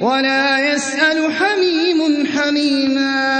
ولا يسأل حميم حميما.